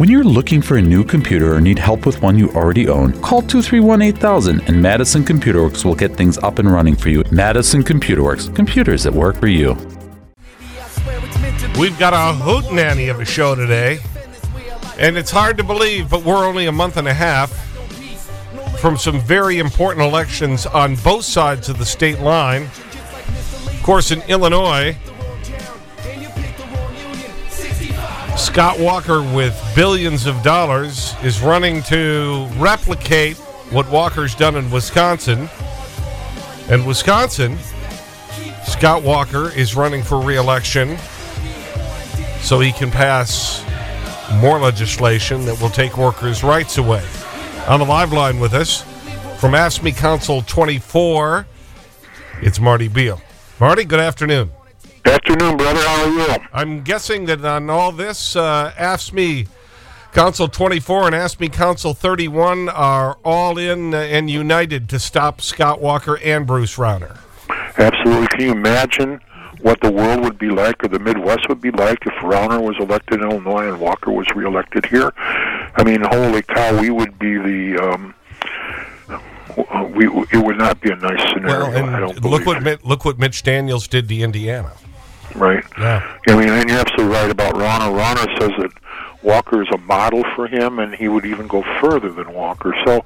When you're looking for a new computer or need help with one you already own, call 231 8000 and Madison Computer Works will get things up and running for you. Madison Computer Works, computers that work for you. We've got a hoot nanny of a show today. And it's hard to believe, but we're only a month and a half from some very important elections on both sides of the state line. Of course, in Illinois, Scott Walker, with billions of dollars, is running to replicate what Walker's done in Wisconsin. And Wisconsin, Scott Walker is running for re-election so he can pass more legislation that will take workers' rights away. On the live line with us from AFSCME Council 24, it's Marty Beil. Marty, good afternoon. Afternoon, brother. How are you? I'm guessing that on all this, uh, AFSCME Council 24 and AFSCME Council 31 are all in and united to stop Scott Walker and Bruce Rauner. Absolutely. Can you imagine what the world would be like or the Midwest would be like if Rauner was elected in Illinois and Walker was reelected here? I mean, holy cow, we would be the... Um, we, it would not be a nice scenario. Well, and look what, look what Mitch Daniels did to Indiana right? Yeah. I mean, and you're absolutely right about Rauner. Rauner says that Walker is a model for him, and he would even go further than Walker. So,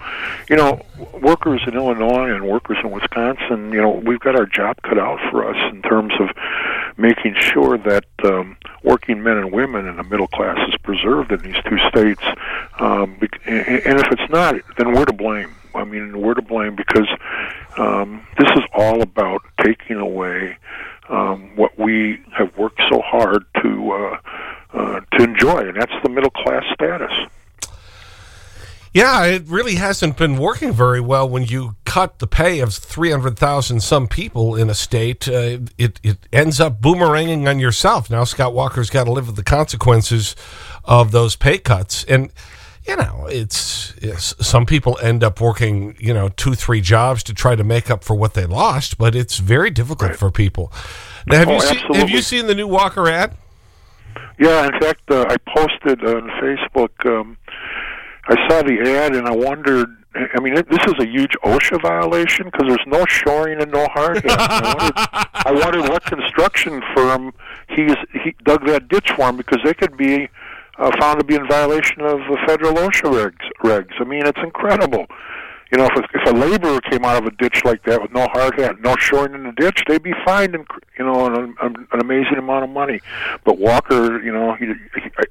you know, workers in Illinois and workers in Wisconsin, you know, we've got our job cut out for us in terms of making sure that um, working men and women in the middle class is preserved in these two states. Um, and if it's not, then we're to blame. I mean, we're to blame because um, this is all about taking away um, what we have worked so hard to uh, uh, to enjoy, and that's the middle class status. Yeah, it really hasn't been working very well when you cut the pay of 300,000 some people in a state. Uh, it, it ends up boomeranging on yourself. Now Scott Walker's got to live with the consequences of those pay cuts. And you know, it's, it's, some people end up working, you know, two, three jobs to try to make up for what they lost, but it's very difficult right. for people. Now, have, oh, you seen, have you seen the new Walker ad? Yeah, in fact, uh, I posted on Facebook. Um, I saw the ad and I wondered. I mean, it, this is a huge OSHA violation because there's no shoring and no hard. I, wondered, I wondered what construction firm he's he dug that ditch for him because they could be uh, found to be in violation of the federal OSHA regs. regs. I mean, it's incredible. You know, if a, if a laborer came out of a ditch like that with no hard hat, no shoring in the ditch, they'd be fined, in, you know, an, an amazing amount of money. But Walker, you know, he, he I,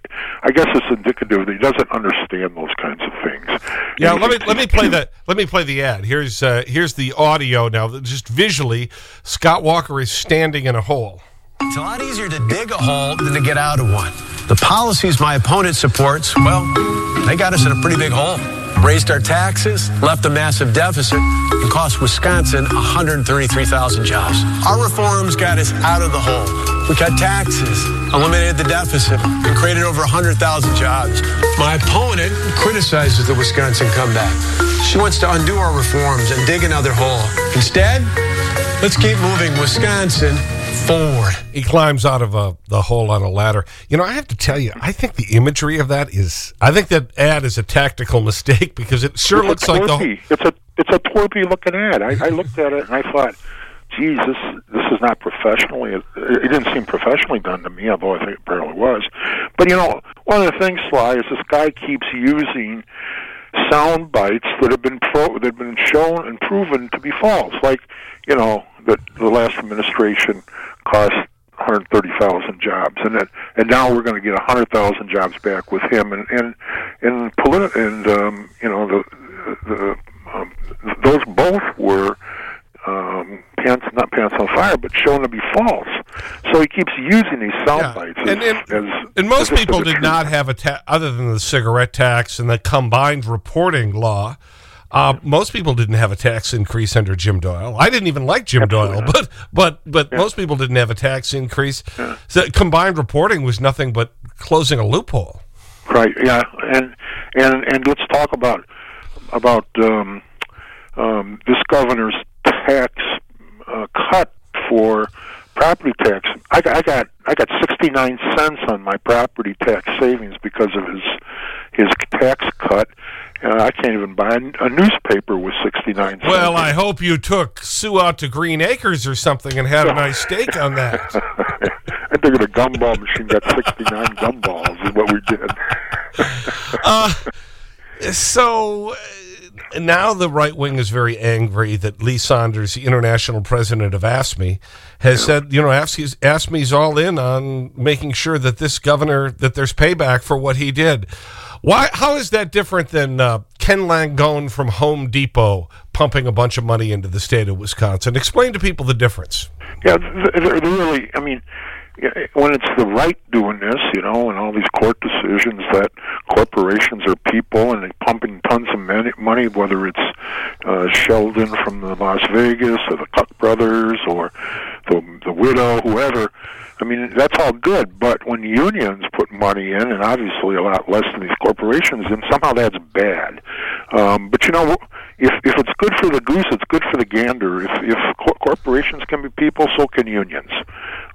I guess it's indicative that he doesn't understand those kinds of things. Yeah, let me let me play that. Let me play the ad. Here's uh, here's the audio now. Just visually, Scott Walker is standing in a hole. It's a lot easier to dig a hole than to get out of one. The policies my opponent supports, well, they got us in a pretty big hole. Raised our taxes, left a massive deficit, and cost Wisconsin 133,000 jobs. Our reforms got us out of the hole. We cut taxes, eliminated the deficit, and created over 100,000 jobs. My opponent criticizes the Wisconsin comeback. She wants to undo our reforms and dig another hole. Instead, let's keep moving Wisconsin forward. He climbs out of a, the hole on a ladder. You know, I have to tell you, I think the imagery of that is, I think that ad is a tactical mistake because it sure it's looks like the. It's a, it's a twerpy looking ad. I, I looked at it and I thought, geez, this, this is not professionally, it, it didn't seem professionally done to me, although I think it probably was. But, you know, one of the things, Sly, is this guy keeps using sound bites that have been pro that have been shown and proven to be false. Like, you know, that the last administration cost 130,000 jobs, and that, and now we're going to get 100,000 jobs back with him, and and and politi- and um, you know the the um, those both were um, pants not pants on fire, but shown to be false. So he keeps using these sound yeah. bites. As, and, and, as, and most as people did not have a ta other than the cigarette tax and the combined reporting law. Uh, most people didn't have a tax increase under Jim Doyle. I didn't even like Jim Absolutely Doyle, not. but but but Yeah. most people didn't have a tax increase. Yeah. So combined reporting was nothing but closing a loophole. Right. Yeah. And and and let's talk about about um, um, this governor's tax uh, cut for property tax. I got I got I got sixty nine cents on my property tax savings because of his his tax cut. Uh, I can't even buy a, a newspaper with 69 cents. Well, I hope you took Sue out to Green Acres or something and had a nice steak on that. I think a gumball machine got 69 gumballs is what we did. uh, so uh, now the right wing is very angry that Lee Saunders, the international president of AFSCME, has yeah. said, you know, AFSCME's, AFSCME's all in on making sure that this governor, that there's payback for what he did. Why, how is that different than uh, Ken Langone from Home Depot pumping a bunch of money into the state of Wisconsin? Explain to people the difference. Yeah, they're really, I mean, when it's the right doing this, you know, and all these court decisions that corporations are people and they're pumping tons of money, whether it's uh, Sheldon from the Las Vegas or the Koch brothers or the the widow, whoever. I mean, that's all good, but when unions put money in, and obviously a lot less than these corporations, then somehow that's bad. Um, but you know, if if it's good for the goose, it's good for the gander. If if cor- corporations can be people, so can unions.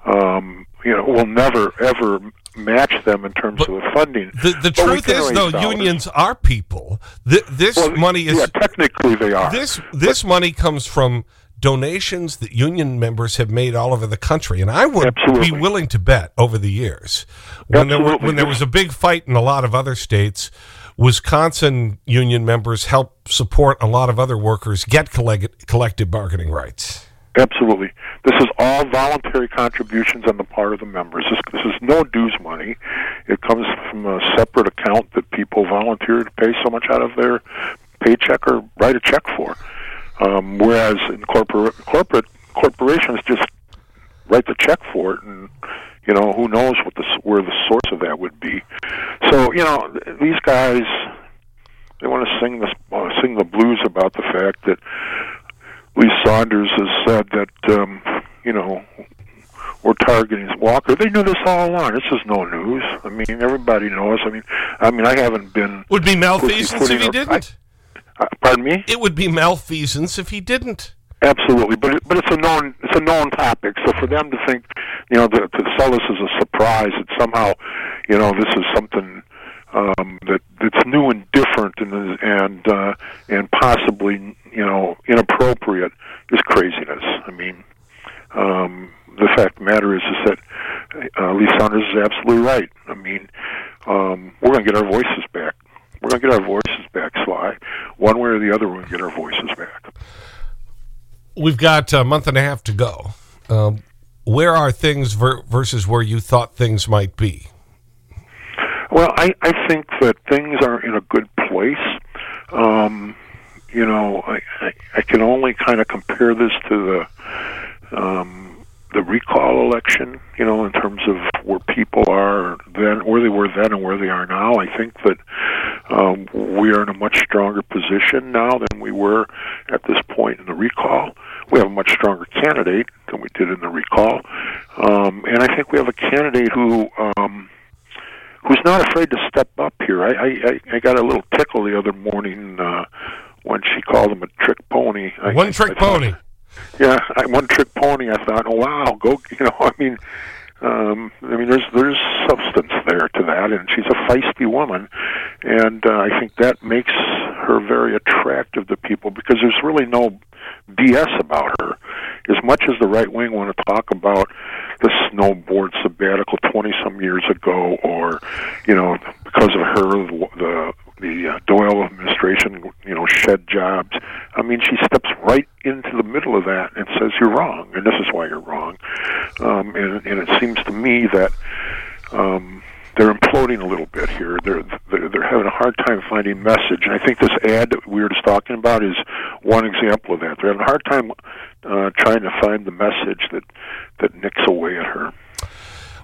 Um, you know, we'll never ever match them in terms but of the funding. The, the truth is, though, unions are people. Th this well, money is yeah, technically they are. This this but, money comes from donations that union members have made all over the country, and I would Absolutely. be willing to bet over the years when there were, when there was a big fight in a lot of other states. Wisconsin union members help support a lot of other workers get collective bargaining rights. Absolutely. This is all voluntary contributions on the part of the members. This, this is no dues money. It comes from a separate account that people volunteer to pay so much out of their paycheck or write a check for. Um, whereas in corporate corporate corporations just write the check for it, and you know who knows what the where the source of that would be. So you know these guys they want to sing the uh, sing the blues about the fact that Lee Saunders has said that um, you know we're targeting Walker. They knew this all along. This is no news. I mean, everybody knows. I mean, I mean, I haven't been. Would be malfeasance if he didn't. Uh, pardon me. It would be malfeasance if he didn't. Absolutely, but it, but it's a known it's a known topic. So for them to think, you know, to, to sell this as a surprise, that somehow, you know, this is something um, that that's new and different and and uh, and possibly you know inappropriate is craziness. I mean, um, the fact of the matter is is that uh, Lee Saunders is absolutely right. I mean, um, we're going to get our voices back. We're going to get our voices back, Sly. One way or the other, we're going to get our voices back. We've got a month and a half to go. Um, where are things ver versus where you thought things might be? Well, I, I think that things are in a good place. Um, you know, I, I, I can only kind of compare this to the um, the recall election. You know, in terms of where people are then, where they were then, and where they are now. I think that um, we are in a much stronger position now than we were at this point in the recall. We have a much stronger candidate than we did in the recall, um, and I think we have a candidate who. Um, who's not afraid to step up here. I I, I got a little tickle the other morning uh, when she called him a trick pony. I, one trick I pony. Yeah, I, one trick pony. I thought, oh wow, go. You know, I mean, um, I mean, there's there's substance there to that, and she's a feisty woman, and uh, I think that makes her very attractive to people because there's really no BS about her. As much as the right wing want to talk about the snowboard sabbatical 20 some years ago, or you know, because of her, the the, uh, Doyle administration, you know, shed jobs. I mean, she steps right into the middle of that and says you're wrong, and this is why you're wrong. Um, and, and it seems to me that. Um, they're imploding a little bit here. They're, they're they're having a hard time finding message, and I think this ad that we were just talking about is one example of that. They're having a hard time uh, trying to find the message that that nicks away at her.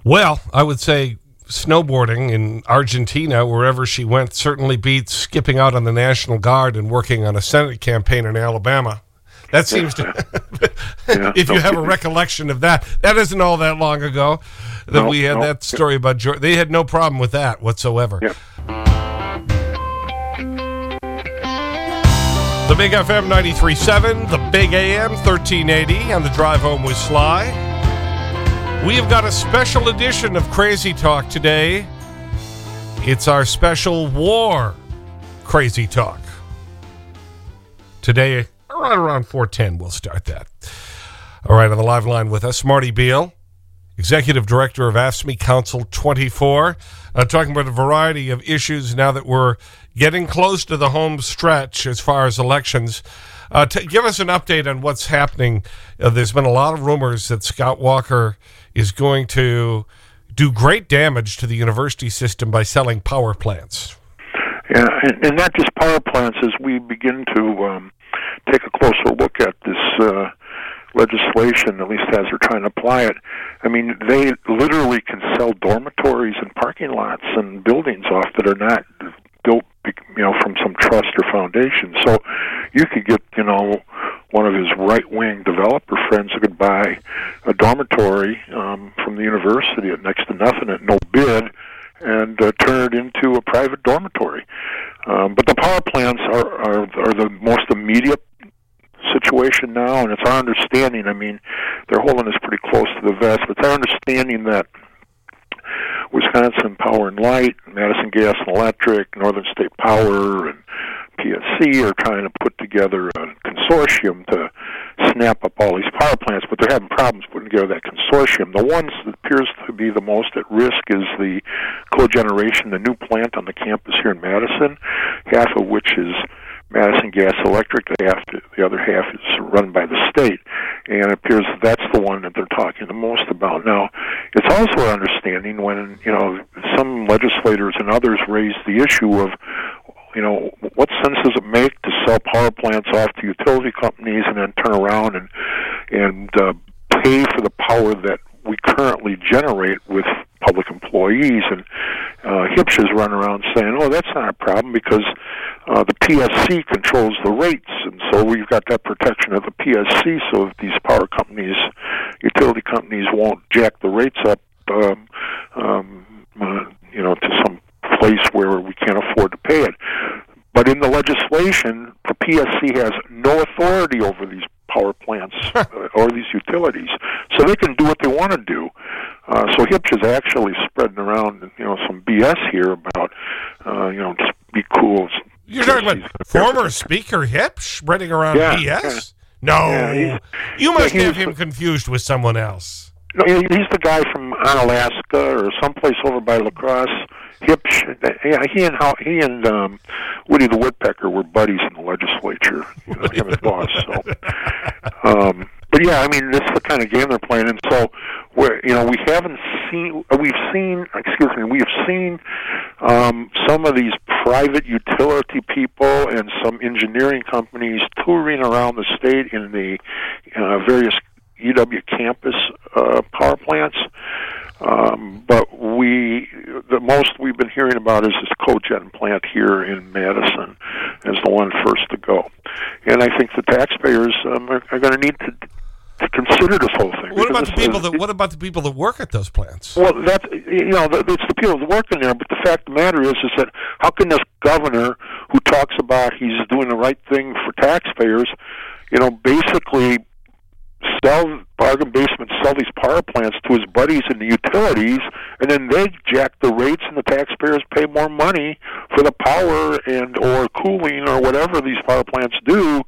Well, I would say snowboarding in Argentina, wherever she went, certainly beats skipping out on the National Guard and working on a Senate campaign in Alabama. That seems to, yeah, if you have a recollection of that, that isn't all that long ago that no, we had no, that story about George. They had no problem with that whatsoever. Yeah. The Big FM 93.7, the Big AM 1380 and the drive home with Sly. We have got a special edition of Crazy Talk today It's our special war crazy talk. Today, right around 410, we'll start that. All right, on the live line with us, Marty Beil, Executive Director of AFSCME Council 24, uh, talking about a variety of issues now that we're getting close to the home stretch as far as elections. Uh, give us an update on what's happening. Uh, there's been a lot of rumors that Scott Walker is going to do great damage to the university system by selling power plants. Yeah, and, and not just power plants. As we begin to um, take a closer look at this uh, legislation, at least as they're trying to apply it, I mean, they literally can sell dormitories and parking lots and buildings off that are not built, you know, from some trust or foundation. So you could get, you know, one of his right wing developer friends who could buy a dormitory um, from the university at next to nothing at no bid and uh, turn it into a private dormitory. Um, but the power plants are, are are the most immediate situation now, and it's our understanding. I mean, they're holding us pretty close to the vest, but it's our understanding that Wisconsin Power and Light, Madison Gas and Electric, Northern State Power, and PSC are trying to put together a consortium to snap up all these power plants, but they're having problems putting together that consortium. The ones that appears to be the most at risk is the cogeneration, the new plant on the campus here in Madison, half of which is Madison Gas Electric. The, half, the other half is run by the state, and it appears that that's the one that they're talking the most about. Now, it's also our understanding when you know some legislators and others raise the issue of you know, what sense does it make to sell power plants off to utility companies and then turn around and and uh, pay for the power that we currently generate with public employees? And uh, Huebsch is running around saying, "Oh, that's not a problem because uh, the PSC controls the rates, and so we've got that protection of the PSC, so if these power companies, utility companies, won't jack the rates up." Um, um, uh, you know, to some place where we can't afford to pay it. But in the legislation, the PSC has no authority over these power plants uh, or these utilities, so they can do what they want to do. Uh, so Huebsch is actually spreading around, you know, some BS here about, uh, you know, just be cool. You're talking about former Speaker Huebsch spreading around yeah, BS? No, yeah, you must yeah, have him confused with someone else. No, he's the guy from Alaska or someplace over by La Crosse Huebsch. Yeah, he and how he and um, Woody the Woodpecker were buddies in the legislature. You know, him and boss. So, um, but yeah, I mean, this is the kind of game they're playing, and so where you know we haven't seen, we've seen, excuse me, we've seen um, some of these private utility people and some engineering companies touring around the state in the uh, various UW campus uh, power plants. Um, but we, the most we've been hearing about is this cogen plant here in Madison as the one first to go. And I think the taxpayers um, are, are going to need to to consider this whole thing. What about the people that? What about the people that work at those plants? Well, that's you know, it's the people that work in there. But the fact of the matter is, is that how can this governor, who talks about he's doing the right thing for taxpayers, you know, basically sell bargain basement sell these power plants to his buddies in the utilities and then they jack the rates and the taxpayers pay more money for the power and or cooling or whatever these power plants do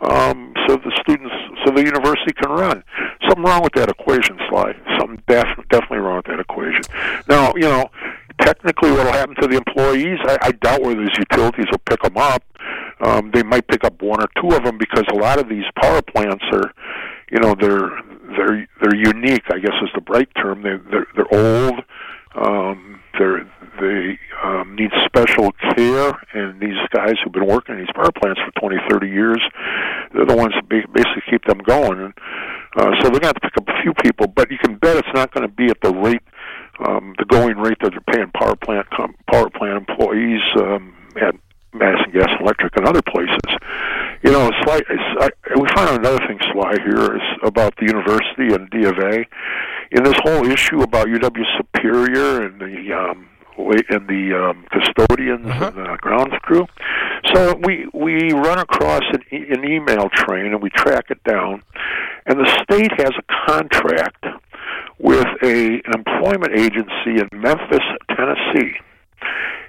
um, so the students so the university can run something wrong with that equation Sly something def- definitely wrong with that equation now you know technically what will happen to the employees I, I doubt whether these utilities will pick them up um, they might pick up one or two of them because a lot of these power plants are you know they're they're they're unique. I guess is the right term. They they're, they're old. Um, they're they um, need special care, and these guys who've been working in these power plants for 20, 30 years, they're the ones that basically keep them going. And uh, so they're going to have to pick up a few people, but you can bet it's not going to be at the rate, um, the going rate that they're paying power plant com- power plant employees um, at Madison Gas Electric and other places. You know, Sly, I, we find another thing, Sly, here is about the university and D of A. In this whole issue about UW Superior and the um, and the um, custodians uh-huh. and the grounds crew. So we we run across an, e- an email train and we track it down, and the state has a contract with a an employment agency in Memphis, Tennessee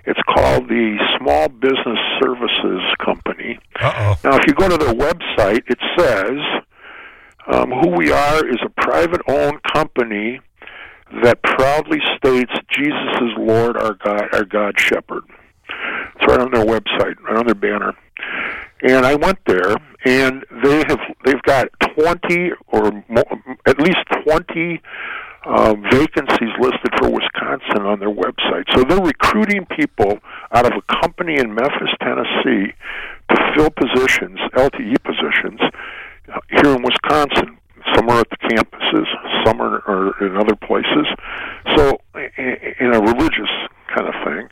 It's called the Small Business Services Company. Uh-oh. Now, if you go to their website, it says um, who we are is a private owned company that proudly states Jesus is Lord, our God, our God Shepherd. It's right on their website, right on their banner. And I went there, and they have they've got twenty or more, at least twenty uh, vacancies listed for Wisconsin on their website. So they're recruiting people out of a company in Memphis, Tennessee, to fill positions, LTE positions, uh, here in Wisconsin. Some are at the campuses, some are, are in other places. So, in a religious kind of thing.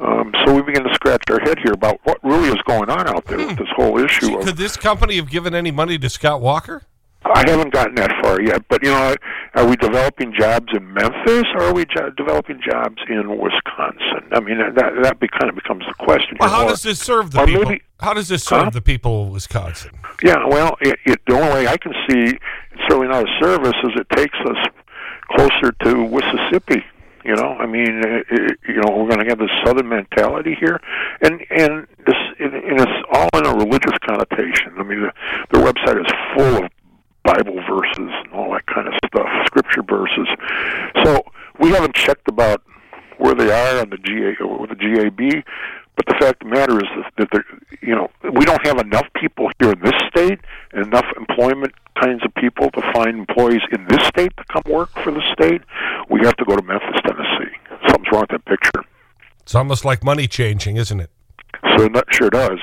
Um, so we begin to scratch our head here about what really is going on out there with this whole issue. See, of, could this company have given any money to Scott Walker? I haven't gotten that far yet, but you know, are we developing jobs in Memphis or are we jo developing jobs in Wisconsin? I mean, that that be, kind of becomes the question. Well, how Or- does this serve the people? maybe- how does this serve Huh? the people of Wisconsin? Yeah, well, it, it, the only way I can see it's certainly not a service is it takes us closer to Mississippi. You know, I mean, it, it, you know, we're going to have this southern mentality here, and and this and and it's all in a religious connotation. I mean, the, the website is full of Bible verses and all that kind of stuff, scripture verses. So we haven't checked about where they are on the GA or the GAB. But the fact of the matter is that, there, you know, we don't have enough people here in this state, enough employment kinds of people to find employees in this state to come work for the state. We have to go to Memphis, Tennessee. Something's wrong with that picture. It's almost like money changing, isn't it? So that sure does,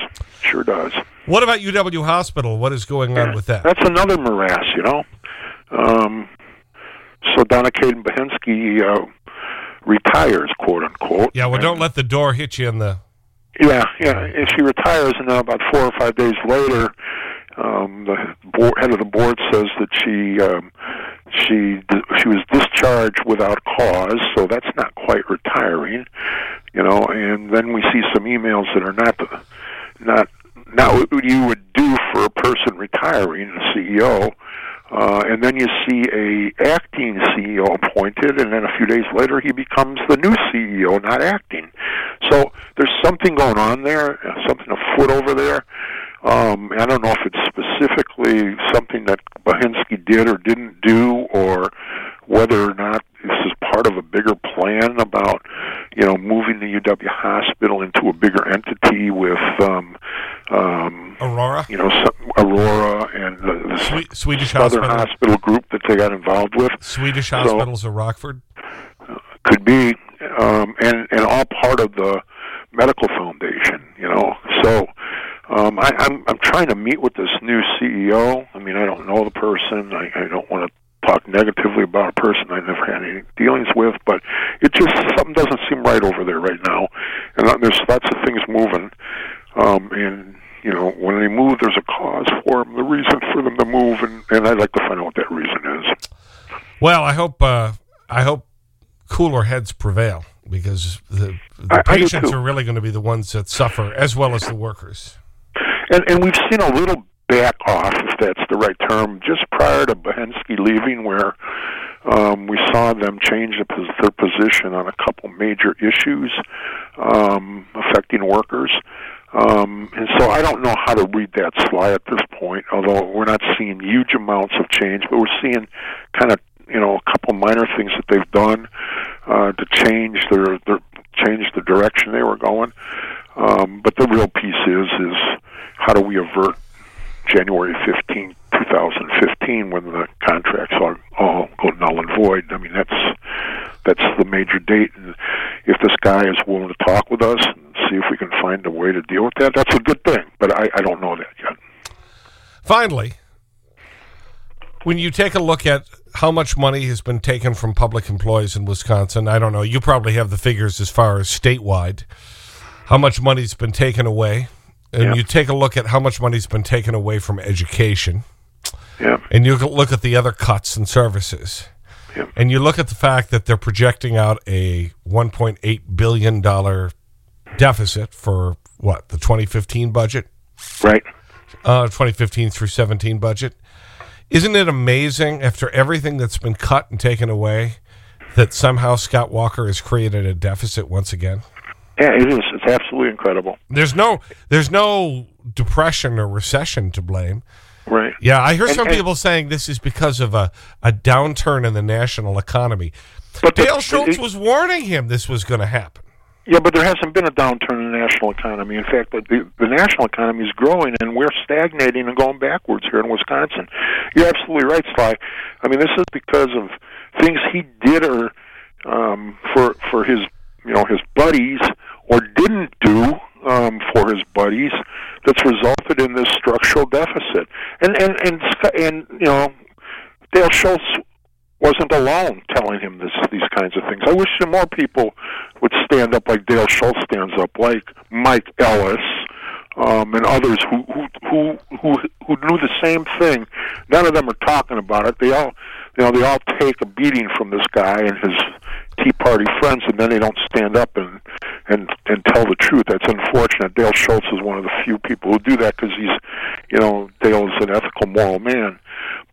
sure does. What about UW Hospital? What is going on with that? That's another morass, you know. Um, so Donna Katen-Bahensky uh, retires, quote unquote. Yeah, well, don't let the door hit you in the. Yeah, yeah. If she retires, and then about four or five days later, um, the board, head of the board says that she um, she she was discharged without cause, so that's not quite retiring, you know. And then we see some emails that are not the, not not what you would do for a person retiring, a CEO. Uh, and then you see a acting CEO appointed, and then a few days later he becomes the new CEO, not acting. So there's something going on there, something afoot over there. Um, I don't know if it's specifically something that Bahensky did or didn't do, or whether or not this is part of a bigger plan about, you know, moving the UW hospital into a bigger entity with, um, um, Aurora? you know, some, Aurora and the, the Swe Swedish Southern Hospital. Hospital group that they got involved with Swedish So- Hospitals of Rockford. could be, um, and and all part of the medical foundation. You know, so um, I, I'm I'm trying to meet with this new CEO. I mean, I don't know the person. I, I don't want to talk negatively about a person I never had any dealings with, but it just something doesn't seem right over there right now, and there's lots of things moving, um, and. You know, when they move, there's a cause for them, the reason for them to move, and, and I'd like to find out what that reason is. Well, I hope uh, I hope cooler heads prevail because the, the I- I patients too. are really going to be the ones that suffer as well as the workers. And and we've seen a little back off, if that's the right term, just prior to Bahensky leaving, where um, we saw them change their position on a couple major issues um, affecting workers. Um, and so I don't know how to read that sly at this point, although we're not seeing huge amounts of change, but we're seeing kind of you know a couple minor things that they've done uh, to change their, their change the direction they were going. Um, but the real piece is is how do we avert January 15, 2015, when the contracts all, all go null and void? I mean, that's that's the major date. And if this guy is willing to talk with us and see if we can find a way to deal with that, that's a good thing. But I, I don't know that yet. Finally, when you take a look at how much money has been taken from public employees in Wisconsin, I don't know, you probably have the figures as far as statewide, how much money's been taken away. And you take a look at how much money's been taken away from education. Yeah. And you look at the other cuts and services. Yeah. And you look at the fact that they're projecting out a $1.8 billion deficit for what, the 2015 budget? Right. uh, 2015 through 17 budget. Isn't it amazing after everything that's been cut and taken away that somehow Scott Walker has created a deficit once again? Yeah, it is. It's absolutely incredible. There's no, there's no depression or recession to blame. Right. Yeah, I hear And- some and- people saying this is because of a, a downturn in the national economy. But the- Dale Schultz it- was warning him this was going to happen. Yeah, but there hasn't been a downturn in the national economy. In fact, the, the, the national economy is growing, and we're stagnating and going backwards here in Wisconsin. You're absolutely right, Sly. I mean, this is because of things he did or um, for for his you know his buddies or didn't do um, for his buddies that's resulted in this structural deficit. And and and and you know, Dale Schultz wasn't alone telling him this these kinds of things. I wish more people would stand up like Dale Schultz stands up, like Mike Ellis, um, and others who who who who who knew the same thing. None of them are talking about it. They all you know they all take a beating from this guy and his Tea Party friends, and then they don't stand up and and and tell the truth. That's unfortunate. Dale Schultz is one of the few people who do that because he's, you know, Dale is an ethical, moral man.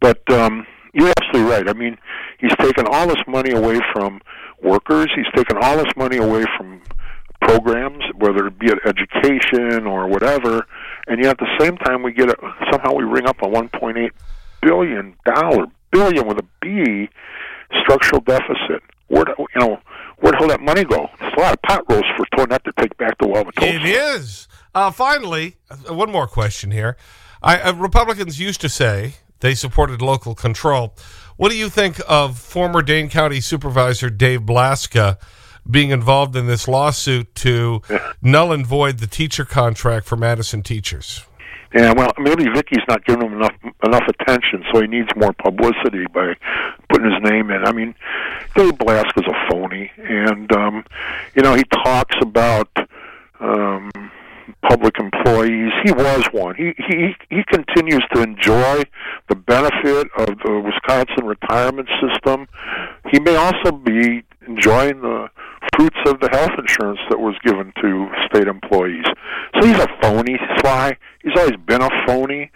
But um, you're absolutely right. I mean, he's taken all this money away from workers. He's taken all this money away from programs, whether it be it education or whatever, and yet at the same time we get a, somehow we ring up a 1.8 billion dollar billion with a B structural deficit. Where do, you know where the hell that money go? It's a lot of pot roast for Tonette to take back to Wauwatosa. It is. Uh, finally, uh, one more question here. I, uh, Republicans used to say they supported local control. What do you think of former Dane County Supervisor Dave Blaska being involved in this lawsuit to null and void the teacher contract for Madison teachers? Yeah, well, maybe Vicky's not giving him enough enough attention, so he needs more publicity by putting his name in. I mean, Dave Blaska's a phony, and um, you know he talks about um, public employees. He was one. He he he continues to enjoy the benefit of the Wisconsin retirement system. He may also be enjoying the fruits of the health insurance that was given to state employees. So he's a phony, Sly. He's always been a phony.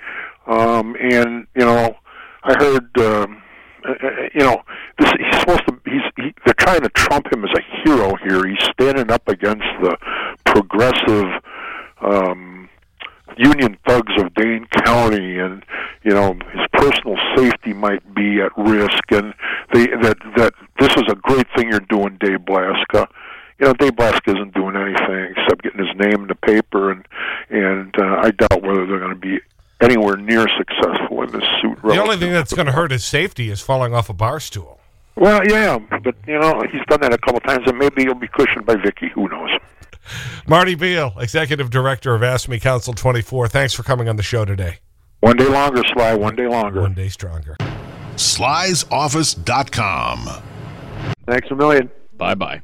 Um, and you know, I heard, um, uh, uh, you know, this, he's supposed to. He's he, they're trying to trump him as a hero here. He's standing up against the progressive. Um, union thugs of Dane County, and you know his personal safety might be at risk, and they that that this is a great thing you're doing, Dave Blaska. You know, Dave Blaska isn't doing anything except getting his name in the paper, and and uh, I doubt whether they're going to be anywhere near successful in this suit. The only thing that's going to hurt his safety is falling off a bar stool. Well, yeah, but you know he's done that a couple times, and maybe he'll be cushioned by Vicky. Who knows? Marty Beil, Executive Director of AFSCME Council 24. Thanks for coming on the show today. One day longer, Sly. One day longer. One day stronger. slysoffice.com. Thanks a million. Bye bye.